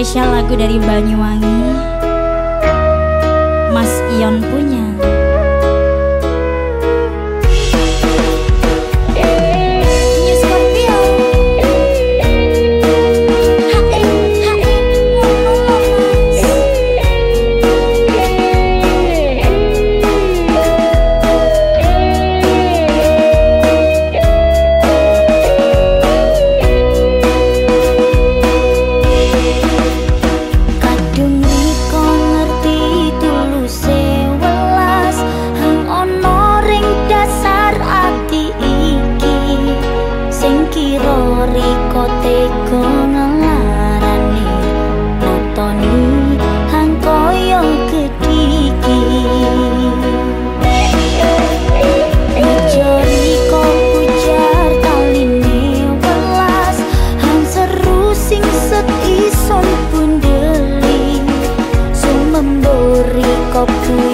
spesial lagu dari Banyuwangi siro riko tega ngelarani. Notoni hang koyong kediki. Ijo riko ujar talini welas Hang seru sing set ison bundeli Sumembo riko pun